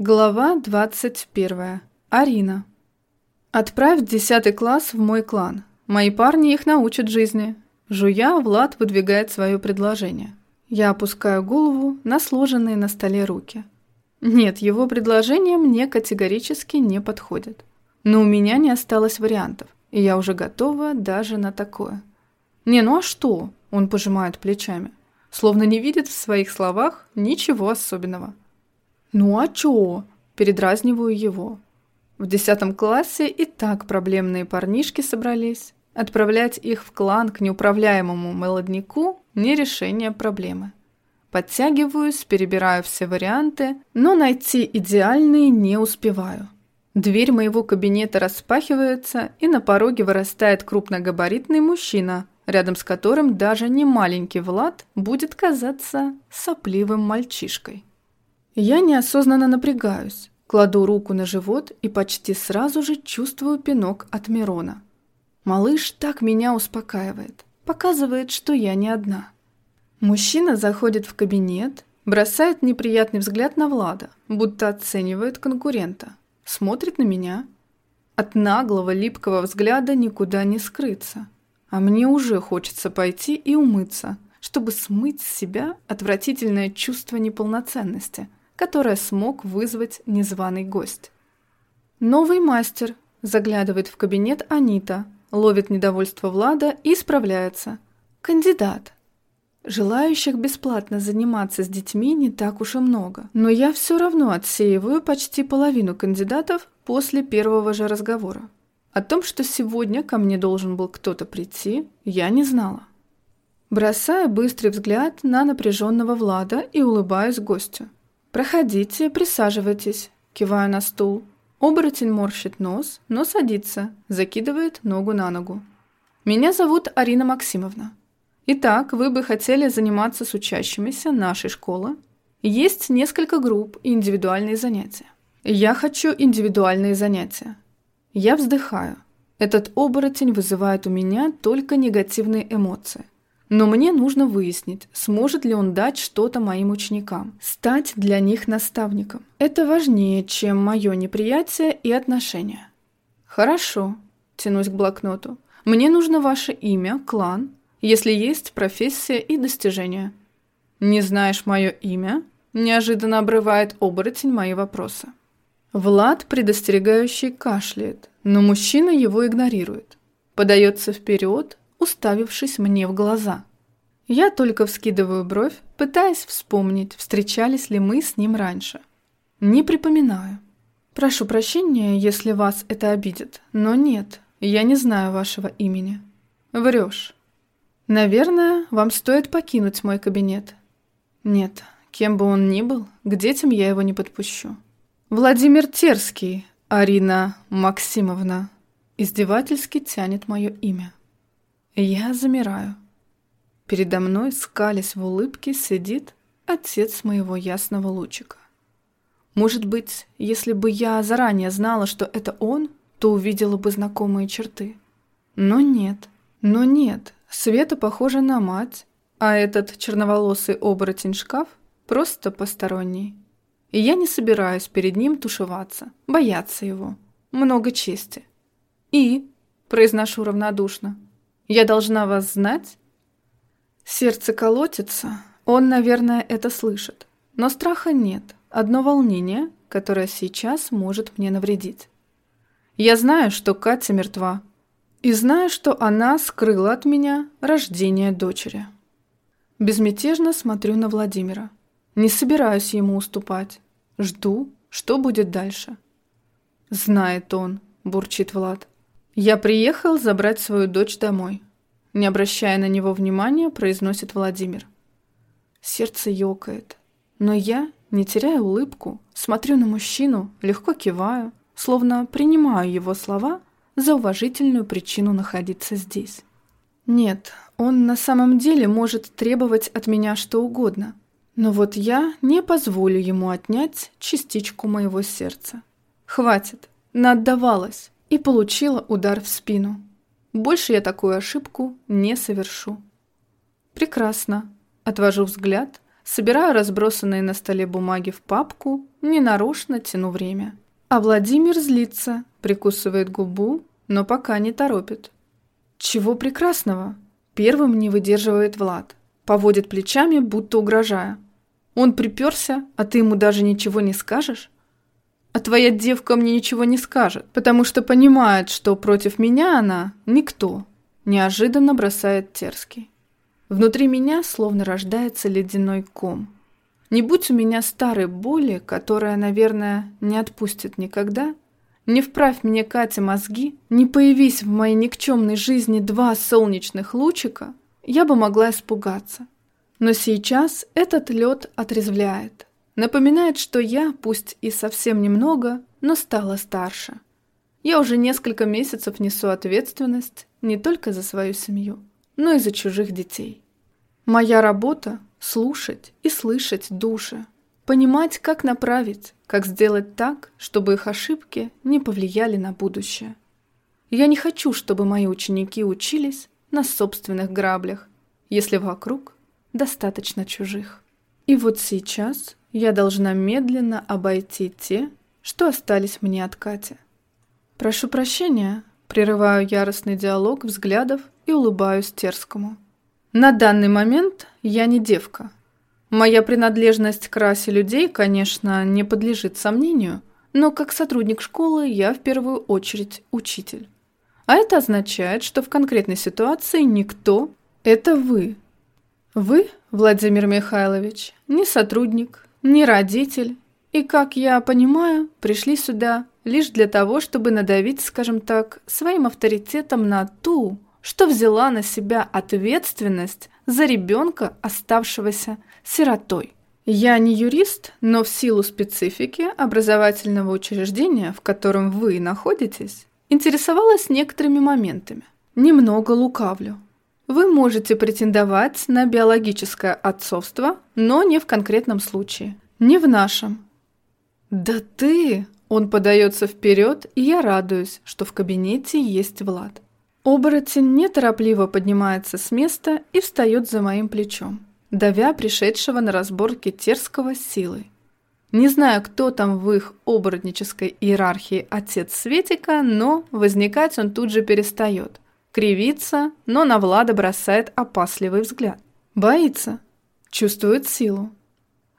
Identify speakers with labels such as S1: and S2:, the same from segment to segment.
S1: Глава 21. Арина. Отправь десятый класс в мой клан. Мои парни их научат жизни. Жуя, Влад выдвигает свое предложение. Я опускаю голову на сложенные на столе руки. Нет, его предложение мне категорически не подходит. Но у меня не осталось вариантов, и я уже готова даже на такое. Не, ну а что? Он пожимает плечами. Словно не видит в своих словах ничего особенного. «Ну а чё?» – передразниваю его. В десятом классе и так проблемные парнишки собрались. Отправлять их в клан к неуправляемому молодняку – не решение проблемы. Подтягиваюсь, перебираю все варианты, но найти идеальные не успеваю. Дверь моего кабинета распахивается, и на пороге вырастает крупногабаритный мужчина, рядом с которым даже не маленький Влад будет казаться сопливым мальчишкой. Я неосознанно напрягаюсь, кладу руку на живот и почти сразу же чувствую пинок от Мирона. Малыш так меня успокаивает, показывает, что я не одна. Мужчина заходит в кабинет, бросает неприятный взгляд на Влада, будто оценивает конкурента, смотрит на меня. От наглого, липкого взгляда никуда не скрыться. А мне уже хочется пойти и умыться, чтобы смыть с себя отвратительное чувство неполноценности – которое смог вызвать незваный гость. Новый мастер заглядывает в кабинет Анита, ловит недовольство Влада и справляется. Кандидат. Желающих бесплатно заниматься с детьми не так уж и много, но я все равно отсеиваю почти половину кандидатов после первого же разговора. О том, что сегодня ко мне должен был кто-то прийти, я не знала. Бросаю быстрый взгляд на напряженного Влада и улыбаюсь гостю. «Проходите, присаживайтесь», – киваю на стул. Оборотень морщит нос, но садится, закидывает ногу на ногу. «Меня зовут Арина Максимовна. Итак, вы бы хотели заниматься с учащимися нашей школы? Есть несколько групп и индивидуальные занятия. Я хочу индивидуальные занятия. Я вздыхаю. Этот оборотень вызывает у меня только негативные эмоции – но мне нужно выяснить, сможет ли он дать что-то моим ученикам, стать для них наставником. Это важнее, чем мое неприятие и отношения. Хорошо, тянусь к блокноту. Мне нужно ваше имя, клан, если есть профессия и достижения. Не знаешь мое имя? Неожиданно обрывает оборотень мои вопросы. Влад, предостерегающий, кашляет, но мужчина его игнорирует. Подается вперед, уставившись мне в глаза. Я только вскидываю бровь, пытаясь вспомнить, встречались ли мы с ним раньше. Не припоминаю. Прошу прощения, если вас это обидит, но нет, я не знаю вашего имени. Врешь. Наверное, вам стоит покинуть мой кабинет. Нет, кем бы он ни был, к детям я его не подпущу. Владимир Терский, Арина Максимовна, издевательски тянет мое имя. Я замираю. Передо мной, скалясь в улыбке, сидит отец моего ясного лучика. Может быть, если бы я заранее знала, что это он, то увидела бы знакомые черты. Но нет, но нет, Света похожа на мать, а этот черноволосый оборотень-шкаф просто посторонний. И я не собираюсь перед ним тушеваться, бояться его. Много чести. И, произношу равнодушно, я должна вас знать?» Сердце колотится, он, наверное, это слышит. Но страха нет, одно волнение, которое сейчас может мне навредить. Я знаю, что Катя мертва, и знаю, что она скрыла от меня рождение дочери. Безмятежно смотрю на Владимира. Не собираюсь ему уступать. Жду, что будет дальше. «Знает он», – бурчит Влад. «Я приехал забрать свою дочь домой». Не обращая на него внимания, произносит Владимир. Сердце ёкает. Но я, не теряя улыбку, смотрю на мужчину, легко киваю, словно принимаю его слова за уважительную причину находиться здесь. Нет, он на самом деле может требовать от меня что угодно. Но вот я не позволю ему отнять частичку моего сердца. Хватит, наотдавалась и получила удар в спину. Больше я такую ошибку не совершу. Прекрасно. Отвожу взгляд, собираю разбросанные на столе бумаги в папку ненарочно тяну время. А Владимир злится, прикусывает губу, но пока не торопит. Чего прекрасного? Первым не выдерживает Влад. Поводит плечами, будто угрожая. Он приперся, а ты ему даже ничего не скажешь? А твоя девка мне ничего не скажет, потому что понимает, что против меня она никто. Неожиданно бросает Терский. Внутри меня словно рождается ледяной ком. Не будь у меня старой боли, которая, наверное, не отпустит никогда, не вправь мне, Катя, мозги, не появись в моей никчемной жизни два солнечных лучика, я бы могла испугаться. Но сейчас этот лед отрезвляет. Напоминает, что я, пусть и совсем немного, но стала старше. Я уже несколько месяцев несу ответственность не только за свою семью, но и за чужих детей. Моя работа – слушать и слышать души, понимать, как направить, как сделать так, чтобы их ошибки не повлияли на будущее. Я не хочу, чтобы мои ученики учились на собственных граблях, если вокруг достаточно чужих. И вот сейчас я должна медленно обойти те, что остались мне от Кати. Прошу прощения, прерываю яростный диалог взглядов и улыбаюсь Терскому. На данный момент я не девка. Моя принадлежность к расе людей, конечно, не подлежит сомнению, но как сотрудник школы я в первую очередь учитель. А это означает, что в конкретной ситуации никто – это вы. Вы, Владимир Михайлович, не сотрудник, не родитель, и, как я понимаю, пришли сюда лишь для того, чтобы надавить, скажем так, своим авторитетом на ту, что взяла на себя ответственность за ребенка, оставшегося сиротой. Я не юрист, но в силу специфики образовательного учреждения, в котором вы находитесь, интересовалась некоторыми моментами. Немного лукавлю. Вы можете претендовать на биологическое отцовство, но не в конкретном случае. Не в нашем. Да ты! Он подается вперед, и я радуюсь, что в кабинете есть Влад. Оборотень неторопливо поднимается с места и встает за моим плечом, давя пришедшего на разборки Терского силой. Не знаю, кто там в их оборотнической иерархии отец Светика, но возникать он тут же перестает. Кривится, но на Влада бросает опасливый взгляд. Боится. Чувствует силу.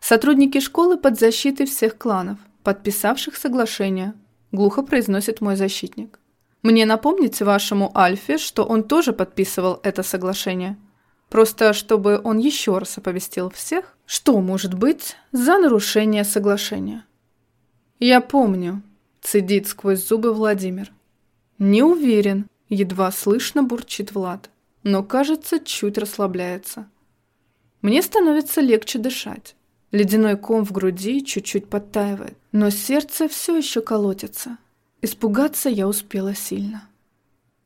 S1: Сотрудники школы под защитой всех кланов, подписавших соглашение, глухо произносит мой защитник. Мне напомнить вашему Альфе, что он тоже подписывал это соглашение. Просто чтобы он еще раз оповестил всех, что может быть за нарушение соглашения. «Я помню», – цедит сквозь зубы Владимир. «Не уверен», – едва слышно бурчит Влад, но, кажется, чуть расслабляется. Мне становится легче дышать. Ледяной ком в груди чуть-чуть подтаивает, но сердце все еще колотится. Испугаться я успела сильно.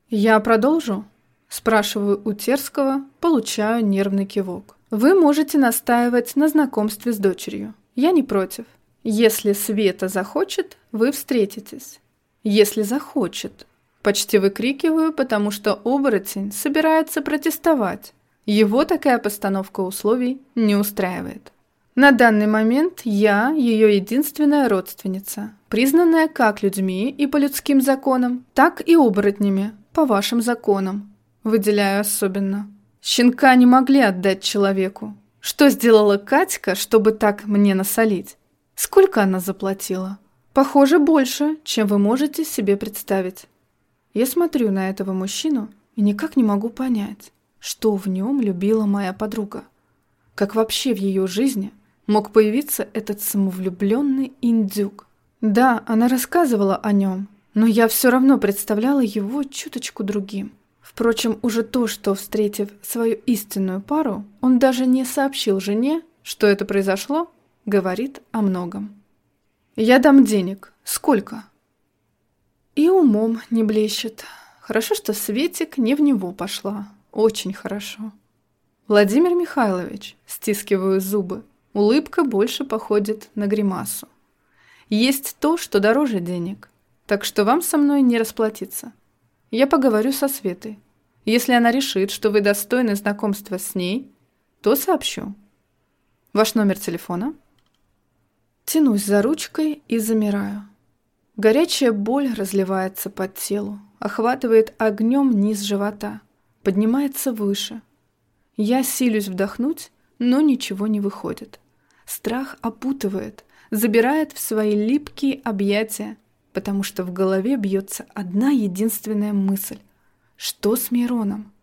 S1: «Я продолжу?» – спрашиваю у Терского, получаю нервный кивок. «Вы можете настаивать на знакомстве с дочерью. Я не против. Если Света захочет, вы встретитесь. Если захочет». Почти выкрикиваю, потому что оборотень собирается протестовать. Его такая постановка условий не устраивает. На данный момент я ее единственная родственница, признанная как людьми и по людским законам, так и оборотнями, по вашим законам. Выделяю особенно. Щенка не могли отдать человеку. Что сделала Катька, чтобы так мне насолить? Сколько она заплатила? Похоже, больше, чем вы можете себе представить. Я смотрю на этого мужчину и никак не могу понять, что в нем любила моя подруга. Как вообще в ее жизни мог появиться этот самовлюбленный индюк. Да, она рассказывала о нем, но я все равно представляла его чуточку другим. Впрочем, уже то, что, встретив свою истинную пару, он даже не сообщил жене, что это произошло, говорит о многом. «Я дам денег. Сколько?» И умом не блещет. Хорошо, что Светик не в него пошла. Очень хорошо. Владимир Михайлович, стискиваю зубы, Улыбка больше походит на гримасу. Есть то, что дороже денег, так что вам со мной не расплатиться. Я поговорю со Светой. Если она решит, что вы достойны знакомства с ней, то сообщу. Ваш номер телефона? Тянусь за ручкой и замираю. Горячая боль разливается по телу, охватывает огнем низ живота, поднимается выше. Я силюсь вдохнуть, но ничего не выходит. Страх опутывает, забирает в свои липкие объятия, потому что в голове бьется одна единственная мысль. Что с Мироном?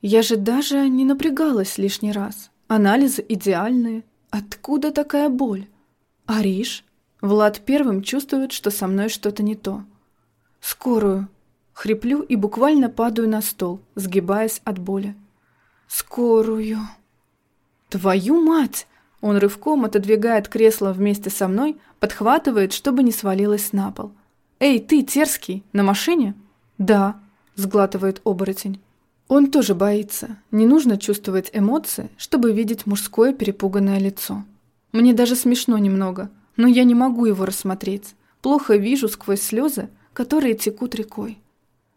S1: Я же даже не напрягалась лишний раз. Анализы идеальные. Откуда такая боль? Ариш? Влад первым чувствует, что со мной что-то не то. Скорую. Хриплю и буквально падаю на стол, сгибаясь от боли. Скорую. Твою мать! Он рывком отодвигает кресло вместе со мной, подхватывает, чтобы не свалилось на пол. «Эй, ты, Терский, на машине?» «Да», — сглатывает оборотень. Он тоже боится. Не нужно чувствовать эмоции, чтобы видеть мужское перепуганное лицо. Мне даже смешно немного, но я не могу его рассмотреть. Плохо вижу сквозь слезы, которые текут рекой.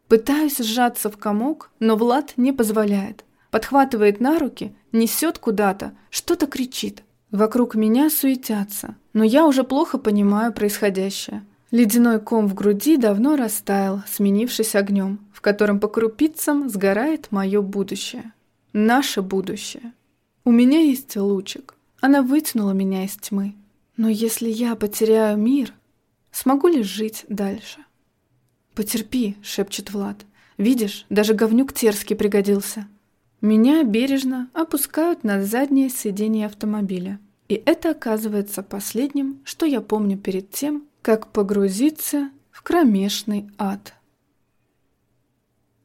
S1: Пытаюсь сжаться в комок, но Влад не позволяет. Подхватывает на руки, несет куда-то, что-то кричит. Вокруг меня суетятся, но я уже плохо понимаю происходящее. Ледяной ком в груди давно растаял, сменившись огнем, в котором по крупицам сгорает мое будущее. Наше будущее. У меня есть лучик. Она вытянула меня из тьмы. Но если я потеряю мир, смогу ли жить дальше? «Потерпи», — шепчет Влад. «Видишь, даже говнюк Терский пригодился». Меня бережно опускают на заднее сиденье автомобиля. И это оказывается последним, что я помню перед тем, как погрузиться в кромешный ад.